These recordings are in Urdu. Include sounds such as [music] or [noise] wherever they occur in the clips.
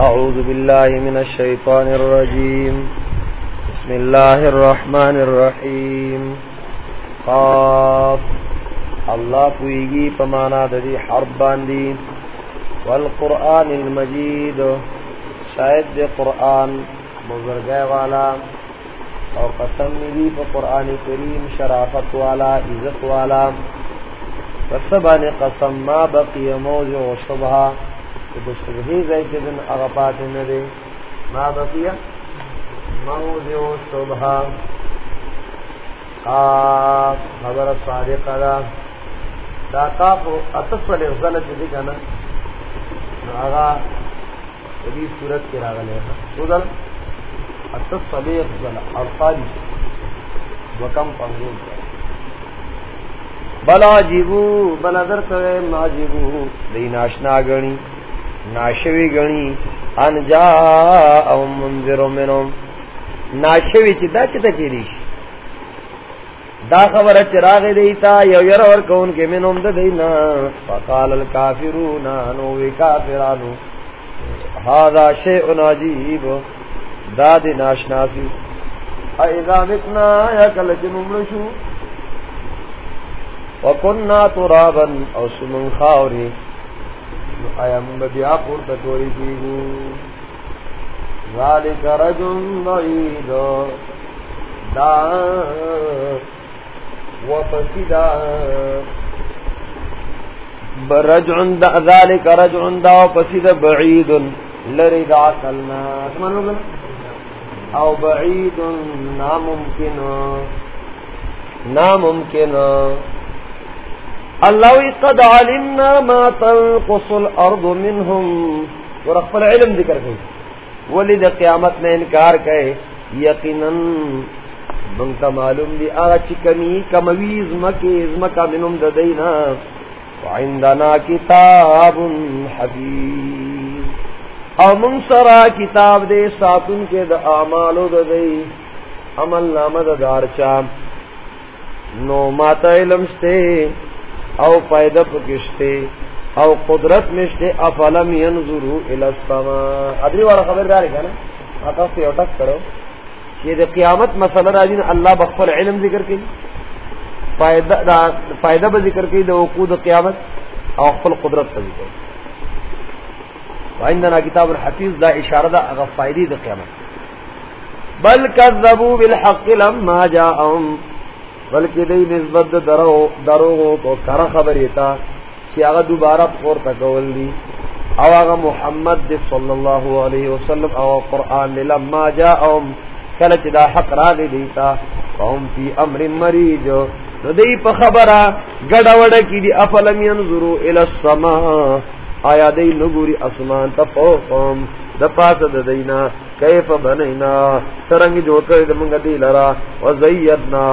أعوذ بالله من الشيطان الرجيم. بسم الله الرحمن الرحيم. قاف. الله پویگی پمانا ددی حرب باندی. والقرآن المجید. شاید دے قرآن بزرگے والا. اور قسم ملی پا قرآن کریم شرافت والا، عزت والا. رسبان قسم ما بقی موضع و شبہ. کہ دو صبحی گئے کہ دن اغپات ندے ما بقی موضع و شبہ قاف خبر صادق دا دا قاف اتصل اغزلت دی کنا آغا کبھی صورت کے راغلے ہیں سودل اتصل اغزلت الفالس وکم پنگول بلا جیبو، بلا در کرے ما جیبو. دی ناشنا گنی ناشوی گنی انجا او منذر منم ناشوی چی دا چی تا کی دیش؟ دا خبر چراغ دیتا، یو یر ور کون کے منم دا دینا. فقال الكافرون نووی کافرانو. هذا شیء عجیب. دا دی ناشناسی. ایذا متنا یا کل جنمرشو وکننا ترابا او سمن خاوری. آیا من بیا پورتا کوری کیگو ذالک رجن ضعید دا وپسیدا برجعن دا ذالک رجعن دا وپسیدا بعید۔ لری دا عقلنا سمانو گنا او بعید ناممکن ناممکن۔ اللہ قد علمنا ما تنقص الارض منهم۔ ورخفل علم ذکر گئی ولد قیامت نے انکار کہے یقینا منتا معلوم دی آغا چی کمی، کموی ازمکی ازمکا منم ددینا وعندنا کتاب حبیب او من سرا کتاب دے ساتن کے دا آمالو ددی عمل نامد دارچا نو ماتا علم ستے او پیدا پکشتے، او قدرت مشتے افلم ینظرو الاسما ادری والا خبردار ہے نا؟ آتا سے اٹک کرو. یہ دے قیامت مسئلہ راجی راجین اللہ بخفل علم ذکر کی. فائدہ دا، فائدہ با ذکر کی دے وقود قیامت، او خفل قدرت تا ذکر. وعندنا کتاب الحفیظ، دا اشارہ دا اغا فائدی دا قیامت. بل کذبو بالحق لما جاءهم بلکہ دی نسبت دروغو کو کرا خبری تا چی آغا دوبارہ پور تکول دی او آغا محمد دی صلی اللہ علیہ وسلم او قرآن دی لما جاءهم کلچ دا حق را دی دیتا فهم فی امر مریجو نو دی پا خبرا گڑا وڑا کی دی افلم ینظرو الاسما آیا دی نگوری اسمان تا پوکم دا پاس دا دینا، کیف بنینا، سرنگ جوڑ کر دے منگا دی لرا و زیدنا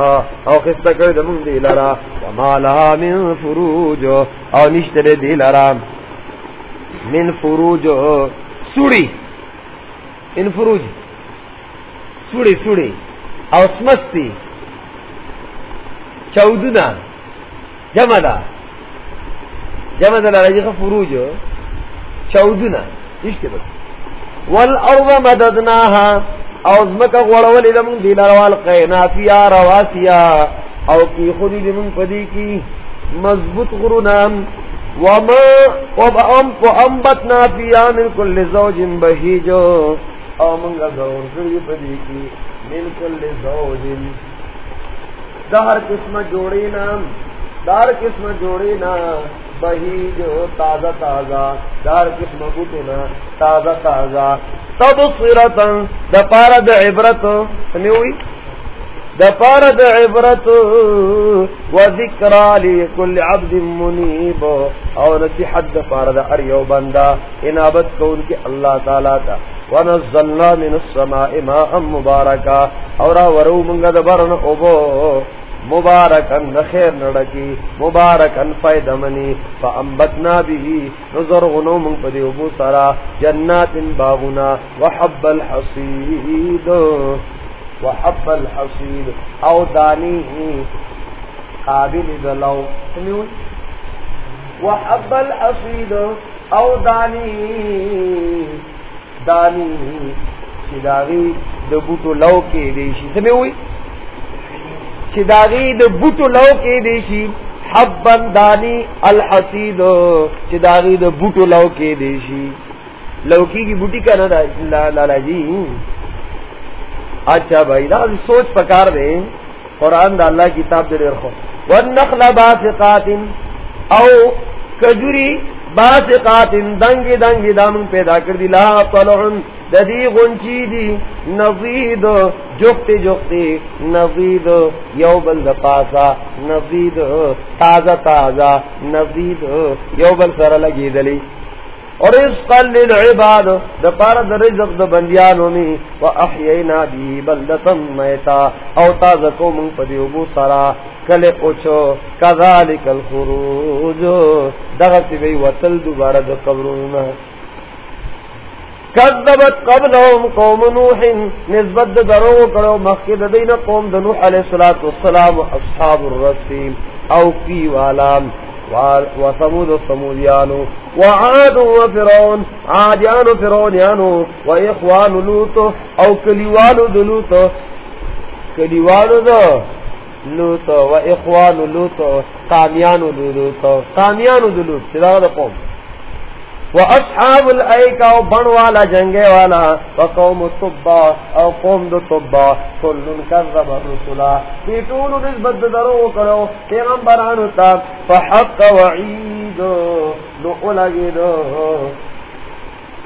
او خستا کر دے منگ دی لرا، وما لها من فروج، او نشتر دی لرا. من فروج، سوڑی، ان فروج، سوڑی سوڑی، او سمستی چودنا جمع دا جمع دا لرا، جیخ فروج چودنا نشتر دی والارض مددناها. او زمکا غوڑولی لمن دی لروال قینا فیا رواسیا. او کی خودی لمن پدی کی مضبوط غرنام وما وبأم وأنبتنا فيها من كل زوج بهيج او منگا زور کری پدی کی من كل زوج. دہر قسم جوڑی نام دار قسم جوڑی نام بہی جو تازہ تازہ، دار قسم بوٹنا تازہ تازہ۔ تب سیرت د پار عبرت سمی ہوئی؟ د پار د عبرت، و ذکر لی کل عبد منیب۔ او نصیحت د پار د ار یو انابت کو ان کے اللہ تعالی تا۔ ونزلنا من السماء ماء مبارکا۔ اور ورو منگا د برن، اوبو۔ مبارکن نخیر نڑکی مبارکن فائدہ منی فانبتنا به نظر غنو من پدی ابو سرا، جنات باغنا، وحب الحصید وحب الحصید، او دانی قابل دلو سمیون وحب الحصید، او دانی دانی چداغی د بوټو لو کې دیشي سمې وي چداغی د بوټو لو کې دیشي حبن دانی الحسید چداغی د بوټو لو کې دیشي لوکی کی بوٹی کا نہ لالا جی۔ اچھا بھائی، دا سوچ پکار دے۔ قرآن دا اللہ کتاب دے رکھو والنخل باسقات، او کجوری باسقات، دنگی دنگی دامن پیدا کر دی۔ لا طلعن ددی غنچی دی نزید جختی جختی نزید یو بل دا پاسا نزید تازہ تازہ نزید یو بل سر لگی دلی. اور اس قل للعباد، دا پارا دا رزق دا بندیانو می و احیینا بی بلدتا میتا. او تازکو من پدیو بو سرا. کل پوچھو کذالک الخروج. دغسی بی وطل دوبارا دا قبرونا کذبت قبلهم قوم نوح، نسبت درو کرو مخید دین قوم دنوح علیہ الصلوۃ والسلام اصحاب الرسیم او فی والام وثمود الثموديانو وعاد وفرعون عاديان فرعونيانو واخوان لوط او كليوان لوط كليوان ذو لوط واخوان لوط قاميان لوط قاميان لوط سلام قوم. وہ اصحاب الایکا بن والا، جنگے والا و قوم الطبا او قوم دو طبا کلن کذب الرسولا پیٹون نسبت درو کرو، پیغمبرانو تا، فحق وعید نو اولگی دو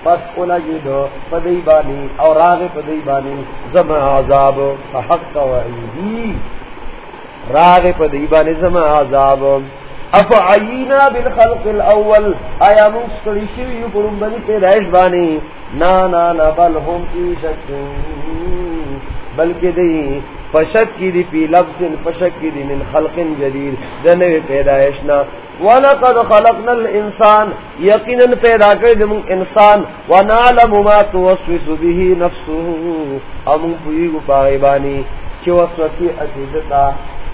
پس اولگی دو پدی بانی، او راغ پدی بانی، زم عذاب، فحق وعیدی راغ پدی بانی، زم عذاب۔ افعینا بالخلق الاول؟ آیا مستری شوی پرم بنی پیدائش بانی؟ نا نا نا، بل هم کی شک، بلکہ دی پشک کی دی پی لفظ پشک کی دی من خلق جدید دنوی پیدائشنا ولقد خلقنا الانسان یقینا پیدا کر دم انسان، ونعلم ما توسوس به نفسه۔ ام پوی پاغیبانی چ وسوسی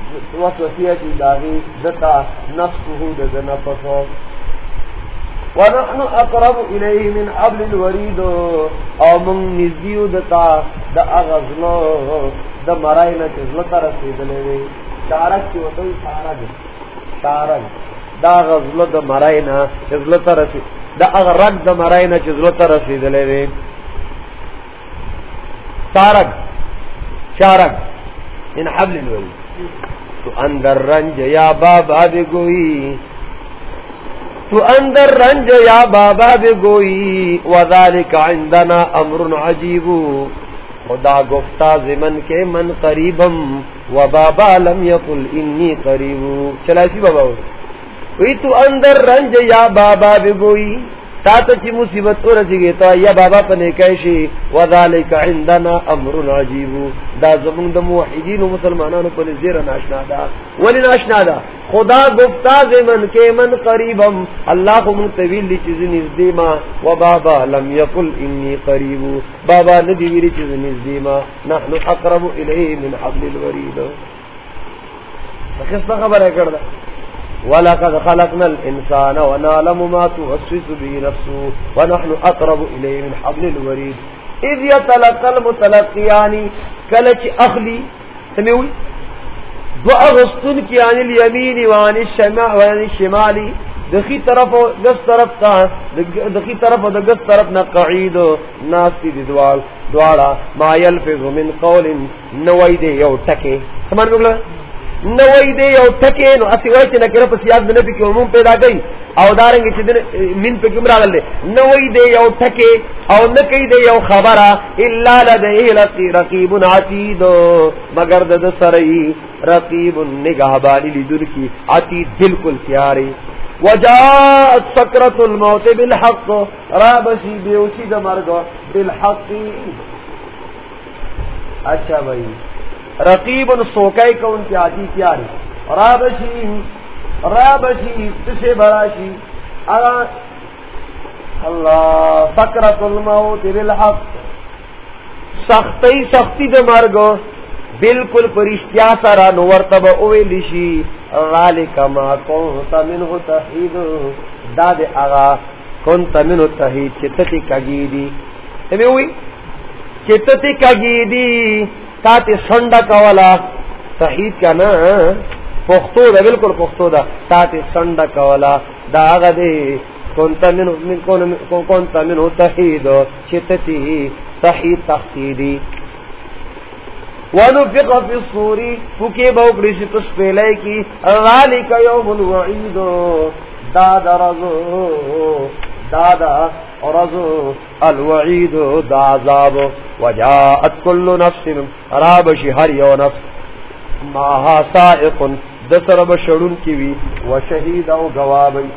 اجدتا وسوسیت داغی دتا نفسه دد نفسه ونحن اقرب الیه من حبل الورید. او من نزدیو دتا د اغزلو د مراینا چزلو تر رسیدلې وي چارک چې وته چارک چارک دا غزلو د مراینا چزلو تر رسید د اغرق د مراینا چزلو تر رسیدلې وي چارک چارک ان حبل الورید. تو اندر رنج یا بابا بے گوئی۔ تو اندر رنج یا بابا بے گوئی۔ وذالک عندنا امر عجیب۔ خدا گفتا زمن کے من قریبم و بابا لم یقل انی قریب۔ چلا اسی بابا۔ ہوئی تو اندر رنج یا بابا بے گوئی۔ تا تو چی مصیبت اور رسی گئی یا بابا پنه پنے کیشی وذالک عندنا امر عجیب دا زمون د موحدین و مسلمانانو پر زیر ناشنا دا ولی ناشنا دا خدا گفتا زمن کے من قریبم. اللہ کو من طویل لی چیز نزدی ما. و بابا لم یقل انی قریب. بابا ندی ویلی چیز نزدی ما. نحن اقرب الیه من حبل الورید. خستا خبر ہے کردہ ولقد خلقنا الانسان ونعلم ما توسوس به نفسه ونحن اقرب اليه من حبل الوريد. اذ يتلقى المتلقيان كلچ اخلي سمعوا دو اغسطن کی عن الیمین وعن الشمال. الشمالی دخی طرف و گس طرف تا دخی طرف و دگس طرف نا قعید ناستی دی دوارا ما یلفظ من قول نوئی دے یو ٹکے سمان بگلا نوئی دے یو ٹکے نو اسی وای چې نکره په سیاق د نبی کې عموم پیدا گئی. او دارنګ چې من په کوم راغل دے نوئی دے یو ٹکے او نکئی دے یو خبره الا لدی رقیب عتید. مگر د سرئی رقیب نگہبانی لیدن کی عتید بالکل پیاری وجاءت سکرت الموت بالحق. رابشی بیوشی د بالحق اچھا بھائی. رقیب سوکے کو ان کی آتی پیاری رابشی رابشی تسے براشی۔ اللہ سکرت الموت بالحق۔ سختی سختی د مرګ بالکل پرشتیا سرا نور تب اوے لشی ذالک ما کنت منه تحید۔ داد اغا کنت منه تحید، چتتی کگی دی تمہیں ہوئی؟ چتتی کگی دی تاتی سنڈا کولا. تحید کا نا؟ پختو دا بالکل پختو دا تاتی سنڈا کولا. دا آغا دے کونتا منو کونتا منو تحید چتتی تحید تختی دی ونفق فی الصوری. فکی بوکڑی سی پس پیلے کی. غالک یوم الوعیدو دادا رزو دادا رزو الوعید دا عذاب. وجاءت كل نفس رابش هر یو نفس. ماها سائق دسر بشڑن کی وی وشہید او گوابی.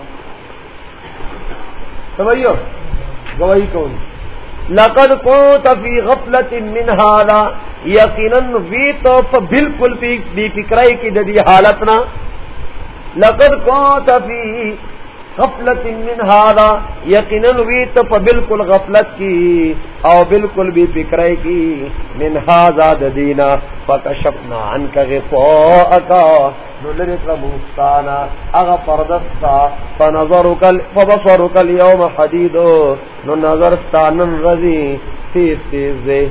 سمجھو گواہی کون؟ لقد كنت في غفلة من هذا. یقینا وی تو بالکل بھی فکرائی کی ددی حالتنا. لقد كنت في غفلت من هذا، یقینا وی تو بالکل غفلت کی، او بالکل بھی فکرائی کی، من هذا ددینا فکشفنا عنك غطاءك نلرت موستانا اغا پردستا فنظرك فبصرك اليوم حديد ننظرستان رزي تیز تیز دے۔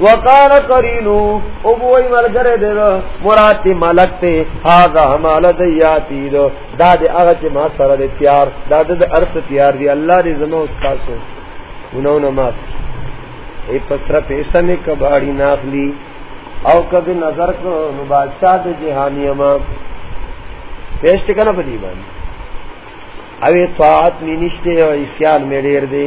وقال کرینو ابوئی مل کرے دے دو، مراتی ملک تے ہاگا مال دیاتی دو۔ داد اغا چے ما سر دے تیار داد دے عرص تیار دی۔ اللہ دی زمان استاسو انہوں نے ماس ای پسر پیسا میں کباڑی ناخلی او کبھی نظر کو بادشاہ دے جہانی اما۔ پیشت کنا پدی بانی اوی طاعت می نشتے او اسیان میں دیر دے۔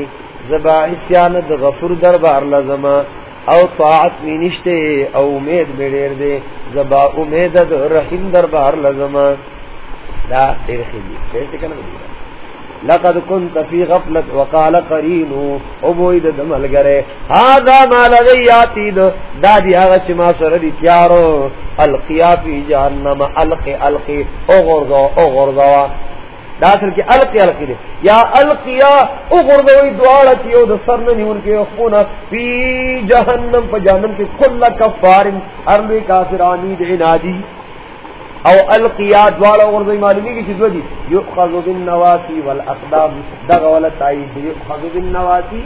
زبا، اسیان دا غفور دربار لزمان او طاعت می نشتے، او امید می میریر دے، زبا امید دا رحیم دربار لزما دا دیر خیلی. کیسے کنا دیگا لقد كنت في غفلت وقال قرينو ابوید دمل گرے هذا ما لدي ياتيد دادي هغه چې ما سره دي تیارو. القيا في جهنم القي القي او غرزو او غرزو داخل کی القی القی دے۔ یا القیا اغردوی دوارا چیو دا سرننی ان کے اخونا فی جہنم پا جہنم کی کل کفار ارلوی کافرانی دے نادی او القیا دوارا اغردوی معلومی کی چیز وجی یؤخذ بالنواتی والاقدام دغا والا تائید یؤخذ بالنواتی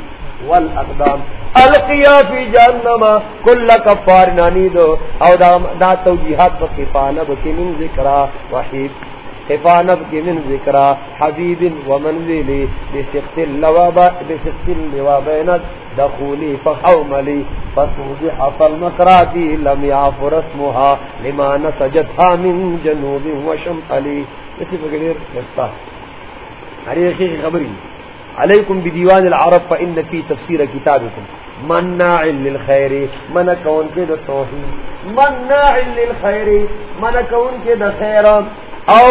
والاقدام القیا فی جہنم کل کفار نانی دو۔ او دا, دا توجیحات پا کفانب کی من ذکرہ وحید۔ حفانب کی من ذکرہ حبیب و منزلی بسخت اللوا بینت دخولی فحوملی فتوضح فالمکراتی لم یعفر اسمها لما نسجتها من جنوب و شمعلی اسی فکر فکریر نستا. حریقی خبری. علیکم بدیوان العرب فإن فی تفسیر کتابکم. مناع للخیر، من کون کے دا توحید مناع للخیر، من کون کے دا خیران او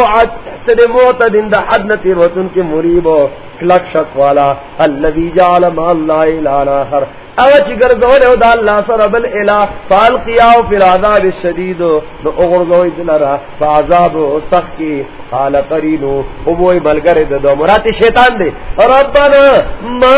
سد موت دن دا حد نتیر وطن کے مریب و کلک شک والا اللذی جعل ما اللہ الانا اخر او چی گردول او دا اللہ سر بل الہ فالقیاو فی العذاب الشدید، نو اغرزوی دلرا، فعذاب سخت کی قال قرینو ابوی ملگر دو مرات شیطان دے۔ ربنا ما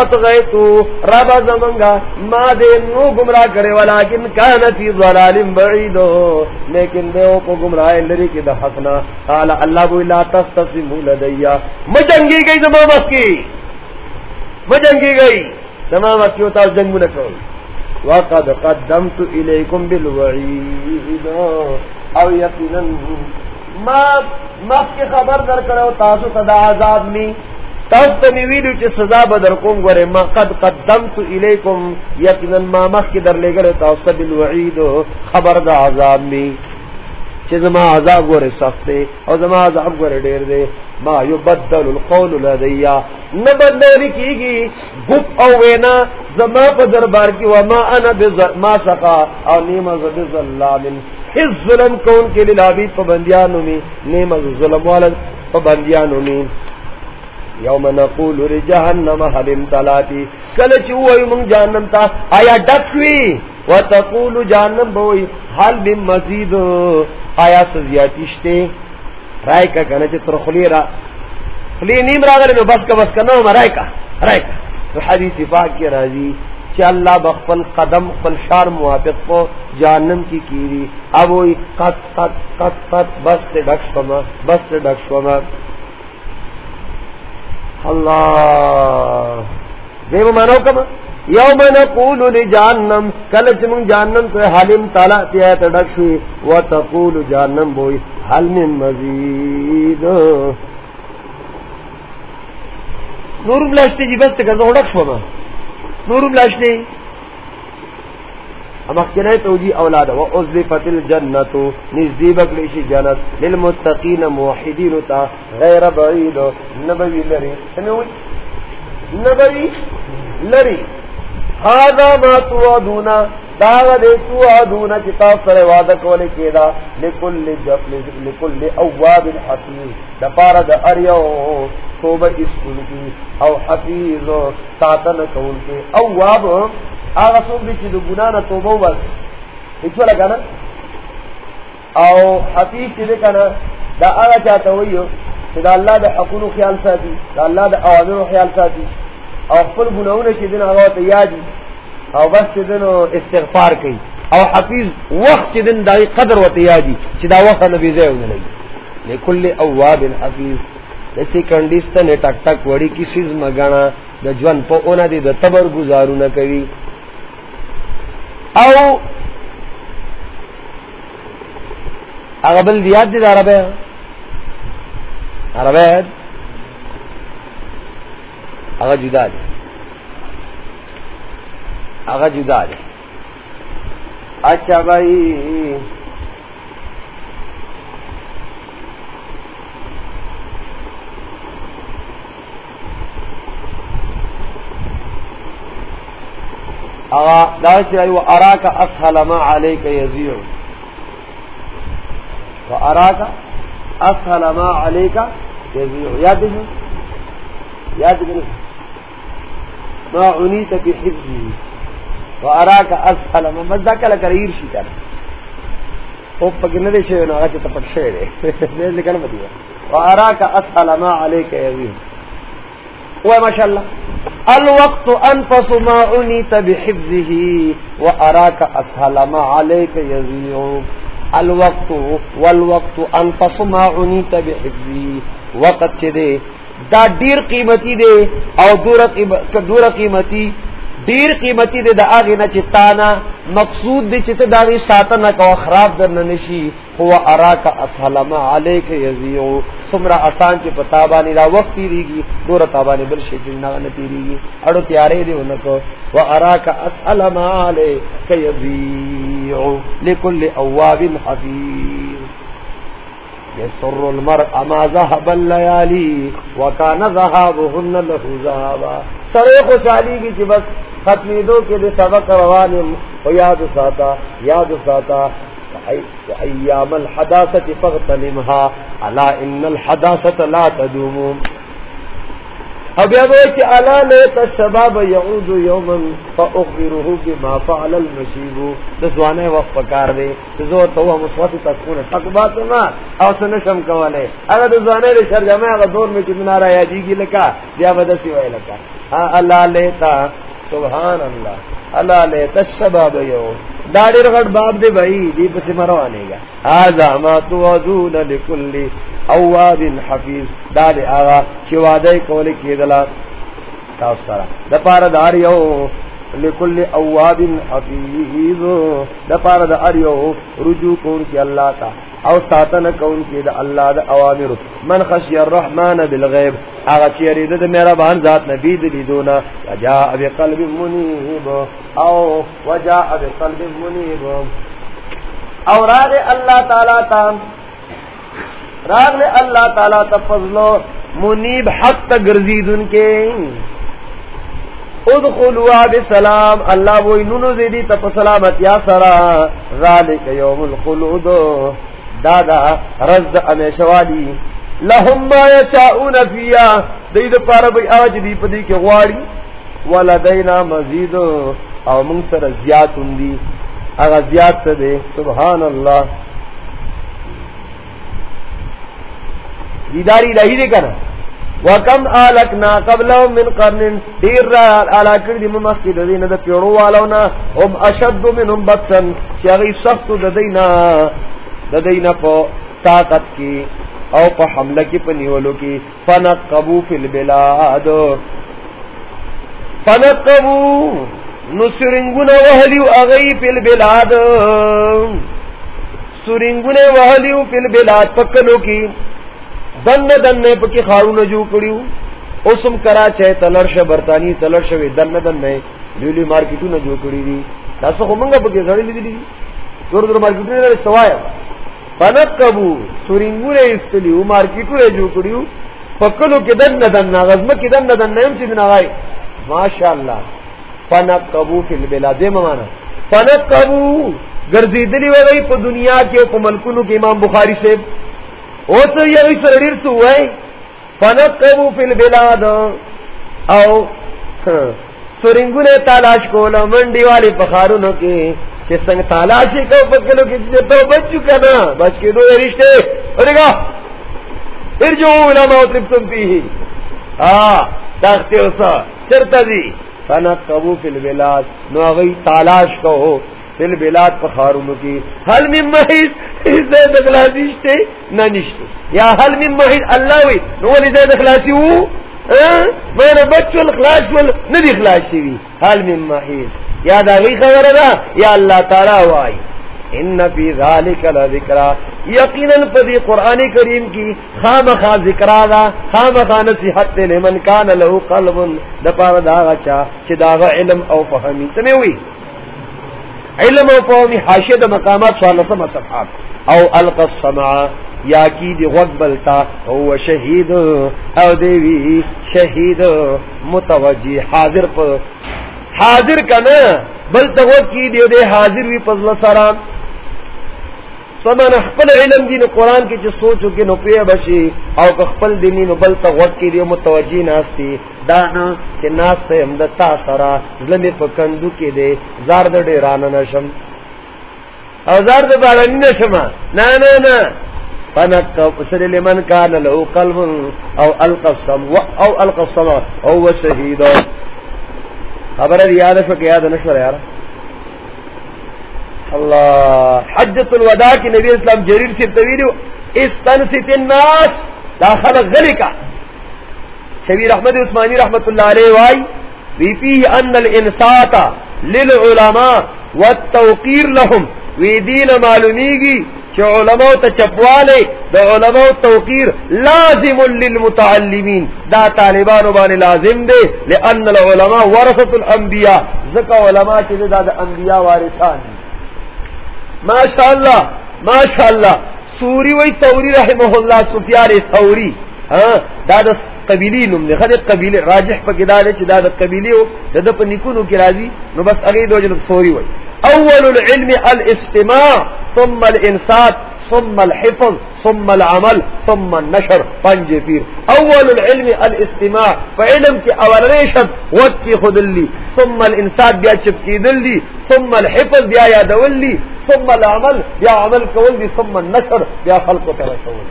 اطغیتو رب زمنگا ما دے نو گمراہ کرے، ولیکن کانا فی ضلال بعیدو لیکن دے او کو گمراہ لری کی دا حقنا۔ قال اللہ بوی لا تستصمو لدیا۔ مجنگی گئی زمان بس کی۔ مجنگی گئی۔ تمام وقت ہوتا جنگ نہ کرو۔ وقد قدمت الیکم بالوعید او یقینا ما مخ کی خبر در کرو، تاسو صدا عذاب می تاسو ته ویلو چې سزا بدر کوم غره ما قد قدمت الیکم یقینا ما مخ کی در لګره تاسو بالوعید خبر د عذاب می چې زما عذاب غره سخت دی او زما عذاب غره ډیر دی. ما یبدل القول لدیا. نہ بدل کیږي. ګپ او وینا، زما په دربار کې و ما انا بذر ما سقا. او نیم ز بظلام اس ظلم کون کے لیے لابی پابندیانوں میں نیم ز ظلم والا پابندیانوں میں یوم نقول لجهنم هل امتلاتی. کل چوئی من جہنم تا آیا ڈکوی وتقول جہنم بوئی حل بم مزید آیا سزیاتیشتے رائے کا کہنا چاہتے تر خلی را خلی نیم را گلے بس کا بس کا، نو رائے کا رائے کا. تو حدیث پاک کی راضی چ اللہ بخفل قدم فل شار موافق کو جہنم کی کیری. اب وہی قط قط قط قط، بس تے ڈکش فما بس تے ڈکش فما اللہ! دیو مانو کما یوم نقول لجانم کل چمون جانم تو حالم تالا تیا تڑک شوی و تقول جانم بوئی، حل من مزید. نور بلاشتی جی بس تکر اڑک شو ما. نور بلاشتی امخکنه توجی اولاد، و ازلفت الجنتو نزدی بکلیشی جنت، للمتقین موحدین تا غیر بعید، نبوی لری. سمیوئی نبوی لری. هذا ما توعدون، داغ دے توعدون چتا سر وعدہ کولے کیدا، لکل جب لکل اواب حفیظ دپارا دا اریو توبہ اسکول کی، او حفیظ، ساتن کول کے اواب، آغا سوک دی چی دو گناہ نا توبہ بس. اچھو لگا نا؟ او حفیظ چی دے کنا، دا آغا چاہتا ہوئیو چی دا اللہ دا حقونو خیال ساتی، دا اللہ دا اوامرو خیال ساتی. او خپل گناہونه چې دین هغه ته یادي او بس چې دین استغفار کوي، او حفیظ وخت چې دین دای قدر وته یادي چې دا وخت نبی زه ونه لګي لکل اواب حفیظ دسی کنډیسته نه ټک ټک وړي کی سیز مګانا د ژوند په اونې دي د تبر گزارونه کوي. او هغه بل یاد دي عربه عربه اگر جدا دے۔ اگر جدا دے۔ اچھا بھائی۔ وہ ارا کا اسلما علیہ کا یزیع وہ ارا کا اسلما علیہ کا یزیع یاد دیکھو یاد نہیں [laughs] ما عنیت بی حفظی و اراک اسحل ممزدہ کلا کریر شی کر او پک ندے شوی نو آچا تپک شوی دے دے لکن مدیو و اراک اسحل ما علیک یویم وہ ماشاءاللہ الوقت انفس ما عنیت بحفظه و اراک اسحل ما علیک یزیو الوقت والوقت انفس ما عنیت بحفظه. وقت چے دے؟ دا ډیر قیمتي دی او دور قیمتي ډیر قیمتي دی دا هغه نه چې تانا مقصود دی چې ته دا وی ساتنه کو خراب در نه نشي هو اراک اسلم علیک یزیو سمرا آسان چې پتا باندې دا وخت تیریږي دور تابانه بل شي جن نه تیریږي اړو تیارې دی ونکو و اراک اسلم علیک یزیو لكل اواب حفیظ۔ يسر المرء ما ذهب الليالي وكان ذهابهن له ذهابا. سرے خوشحالی کی چې بس ختمی دو کے دے سبق روان و یاد ساتا یاد ساتا. ایام الحداثت فغتنمها الا ان الحداثت لا تدوم. اب یا وہ کہ الا لیت الشباب يعود يوما فاخبره بما فعل المشيب دزوانه وقت پکار دے زو تو مصوت تسکون حق بات ما او سن شم کواله اگر دزوانه دے شر جمع، اگر دور میں کتنا را یا جی لکا، یا بدسی وے لکا۔ ہاں الا لیتا سبحان اللہ، الا لیت الشباب يعود داڑیر غٹ باب دے بھائی، دی پس مروانے گا۔ هذا ما توعدون لكل اواب حفیظ. دا دے آغا چی وعدے کولے کی دلا تاثرہ دا پارا دار یو لکل اواب حفیظ. دا پارا دار یو رجوع کون کی اللہ تا. او ساتن کون کی دا اللہ دا اوامر. من خشی الرحمن بالغیب. آغا چی رید دا میرا بان ذات نبی دلی دونا وجاء بقلب منیب. او وجاء بقلب منیب. او راغ اللہ تعالی تا راغ اللہ تعالی تفضلو منیب حق تا گرزید ان کے۔ ادخلوا بسلام، اللہ وہ انہوں زیدی تپ سلامت یا سرا۔ ذالک یوم الخلود۔ دادا رز امیش والی۔ لهم ما یشاؤون فیا دید پارا بی آج دی پدی کے غواری ولدینا مزید۔ او منگ سر زیاد اندی اگا زیاد سے دے۔ سبحان اللہ۔ دیداری لہی دے کنا وکم آلکنا قبل من قرن۔ دیر را آلا کردی ممسکی ددین دا پیڑو والاونا هم اشد منهم بطسن۔ چیغی سخت ددین ددین پا طاقت کی او پا حملہ کی پا نیولو کی۔ فنقبو فی البلاد۔ فنقبو نسرنگن وحلیو اغی فی البلاد۔ سرنگن وحلیو فی البلاد پکلو کی۔ دن دن نے پکی خارو نجو کریو۔ اسم کرا چاہے تلرش برطانی تلرش وی دن دن نے لیلی مارکیٹو نجو کری دی۔ تاسو خو منگا پکی زڑی لی دی۔ دور دور مارکیٹو نے سوایا فنقبو سرنگن استلیو مارکیٹو نجو کریو۔ پکلو کی دن دن غزم کی دن دن نیم چیز نغائی ماشاء اللہ فنق کبو فی البلاد، دے ممانا۔ فنق کبو گرزی دلی وغی پا دنیا کے پا ملکنو کے امام بخاری سے او سو یہ سر ریر سو ہوئے فنق کبو فی البلاد. او سرنگو نے تالاش کو منڈی والی پخارونو کے کہ سنگ تالاشی کو پکلو کی تو بچ چکا نا بچ کے دو رشتے ارے گا ارجعوا الى ما اطلبتم فيه اه تاختی اوسا چرتا دی فنقبو فی البلاد. نو اغی تالاش کہو فی البلاد پخارونو کی، حل من محیط، زید اخلاصیشتے نا نشتے یا حل من محیط، اللہ وی نو ولی زید اخلاصی ہو؟ ہاں؟ میں نے بچو الاخلاص وال ندی اخلاصی وی۔ حل من محیط۔ یا دا غی خبر دا؟ یا اللہ تعالی وائی۔ ان فی ذالک لذکرا یقینا پدی قران کریم کی خام خا ذکرا دا خام خا نصیحت لمن کان له قلب د پاره دا چا چې دا علم او فهمی سمې وی علم و قومی حاشد مقامات سوال سم صفحات او الق السمع یا کی دی غد بلتا او شہید. او دیوی شہید، متوجی، حاضر پر حاضر کنا؟ بلتا غد کی دیو دے حاضر وی پزل سران. سمن خپل علم دین قرآن کی جو سوچو کی نو پی بشی او خپل دینی نو بل تا غوط کی دیو متوجی ناستی دانا چه ناستا امدتا سرا ظلمی پا کندو کی دی زار دا دیرانا نشم۔ او زار دا بارانی نشم، نا نا نا۔ فنک سر لمن کان لہو قلب، او القصم او القصم او شہید خبر یاد شو کہ یاد نشور یارا؟ اللہ حجت الوداع کی نبی اسلام جریر سے طویل اس تن سے تناس داخل غلی کا شبیر احمد عثمانی رحمت اللہ علیہ وائی، وی ان الانسات للعلماء والتوقیر لهم وی دین معلومیگی کہ علماء تچپوالے دا علماء توقیر لازم للمتعلمین۔ دا طالبان بان لازم دے لئن العلماء ورثت الانبیاء۔ زکا علماء چلے دا دا انبیاء وارثان۔ دی ماشاء اللہ ماشاء اللہ سوری وی توری رحمہ اللہ سفیان توری ہاں دادا قبیلی نم نے خدے قبیلی، راجح پا کدا دے چھ دادا قبیلی ہو، دادا پا نکونو کی رازی نو بس اگئی دو جنب سوری وی اول العلم الاستماع، ثم الانسات ثم الحفظ، ثم العمل، ثم النشر پنج پیر اول العلم الاستماع، فعلم کی اول ریشد وقت کی خود لی ثم الانسات بیا چپکی دل لی ثم الحفظ بیا یادول لی ثم العمل بیا عمل کول دی ثم النشر بیا خلق تر کول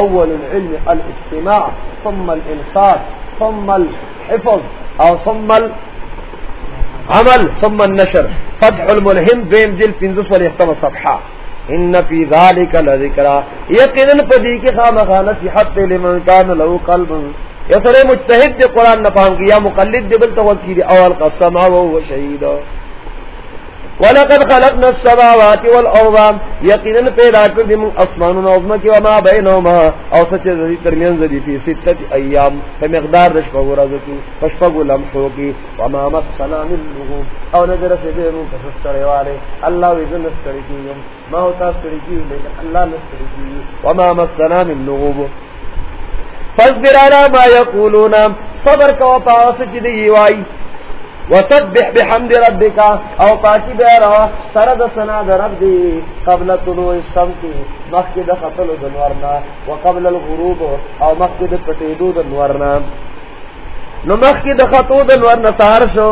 اول العلم الاستماع، ثم الانسات ثم الحفظ او ثم العمل، ثم النشر. فتح الملهم بين جل پنزس والاختم صفحہ ان في ذلك لذكرى. يقنا پدی کی خامخا نصیحت لمن کان لہو قلب. یا سرے مجتہد دے قرآن نفاہم کی یا مقلد دے بلتا وکی دے اول قسم و شہید ولقد خلقنا السماوات والارض یقینا پیدا کر دی من اسمان و عظم کی وما بینهما. او سچ ذی درمیان ذی فی ستت ایام. په مقدار د شپه ورځ کی پشپغو لمحو کی. وما مسنا من لغوب او نظر سے دے رو کس کرے والے. اللہ وی جن کری کی ما ہوتا کری کی لیکن اللہ نہ کری کی وما مسنا من لغوب فاصبر على ما يقولون صبر کا پاس جدی وائی. وسبح بحمد ربك. او پاکی بیا روا سرد سنا در رب دی قبل طلوع الشمس مخد خطل دنورنا وقبل الغروب، او مخد پتیدو دنورنا نو مخد خطو دنورنا سهر شو،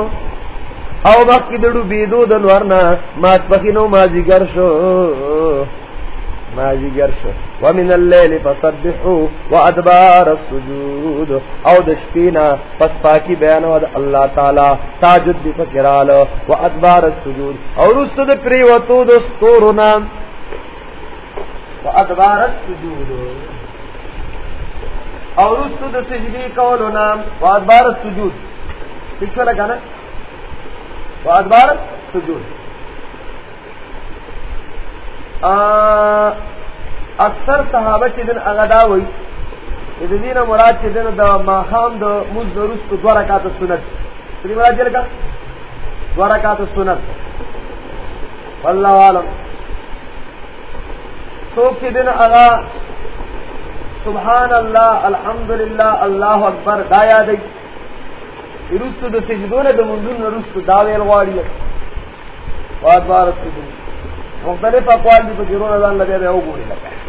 او مخد دو بیدو دنورنا ماس پخینو مازیگر شو. ماجی گرش ومن اللیل فصبحو وادبار السجود. او دشپینا پس پاکی بیانو ود اللہ تعالی تاجد دی فکرال وادبار السجود. او رست دی پریوتو دستورنا وادبار السجود. اور اس تو سجدی قول نام وادبار سجود ٹھیک لگا نا؟ وادبار سجود اکثر صحابہ کے دن اغدا ہوئی دین مراد کے دن دا ماخام دا مز درست دوارا کا تو سنت. تری مراد جل کا دوارا کا سنت. واللہ عالم. سوک کے دن اغا سبحان اللہ الحمد للہ اللہ اکبر دایا دی رست د سجدون د منزون رست داوی الغواړي واد بار سجدون مختلف اقوال دي په جوړه ځان لګي به وګوري لکه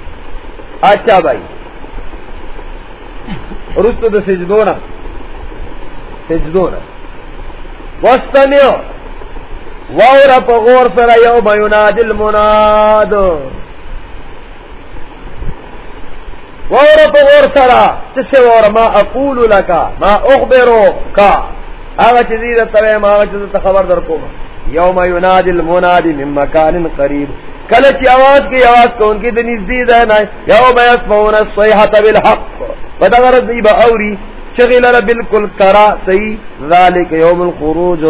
اچھا بھائی۔ رست د سجدون سجدون واستمع۔ وور په غور سره یو بیناد المناد وور په غور سره چې څه ور ما اقول لك ما اخبرو کا۔ هغه چې دې ته ما هغه چې ته خبر درکوم یوم ینادی المنادی من مکان قریب۔ کلچ آواز کی آواز کو ان کی دنیز دی دینا یو بیس مون الصیحة بالحق پتہ غرض دیبا اوری چغیل بالکل کرا سی ذالک یوم الخروج.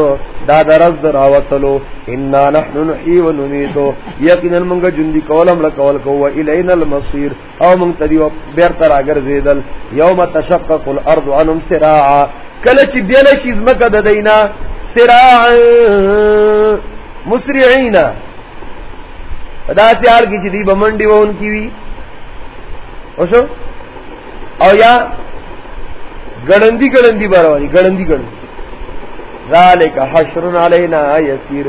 دا درز در آوتلو انا نحن نحی و نمیتو یقینا منگا جندی کولم لکول کو و الینا المصیر. او منتدی و بیرتر اگر زیدل یوم تشقق الارض عنم سراعا. کلچ بیلش از مکد دینا. سراعا. مسرعینا. دا سیال کی چی بمنڈی و ان کی وی. اوشو او یا گڑندی گڑندی باروالی گڑندی گڑندی. ذالک حشر علینا یسیر.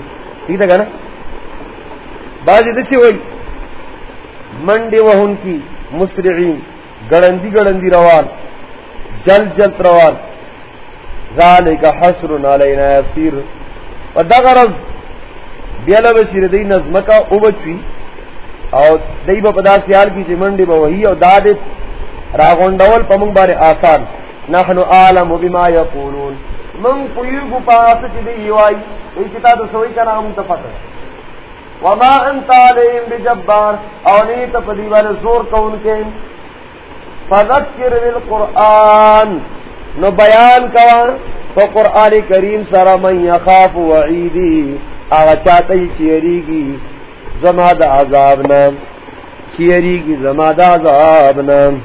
ٹھیک ہے نا بعض دسی ہوئی. منڈی وہن کی مسرعین، گڑندی گڑندی روان، جل جل روان. ذالک حشر علینا یسیر. و دا غرض بیالا بسیر دی نظمکا او بچوی، او دی با پدا سیال کی چی منڈی با وحی، او دادت راغوندول پا منگ بار آسان۔ نحن عالم بما یقولون۔ من پویگو پاس چی دی یوائی، ای کتا تو سوئی کا نام تفتر وما انت علیم بجبار، او نیتا پدیوال زور کون کے۔ فذکر بالقرآن۔ نو بیان کوان تو قرآن کریم سر من یخاف وعیدی۔ آغا چاہتا چیری گی زماد عذاب نام چیری گی دا عذاب نام۔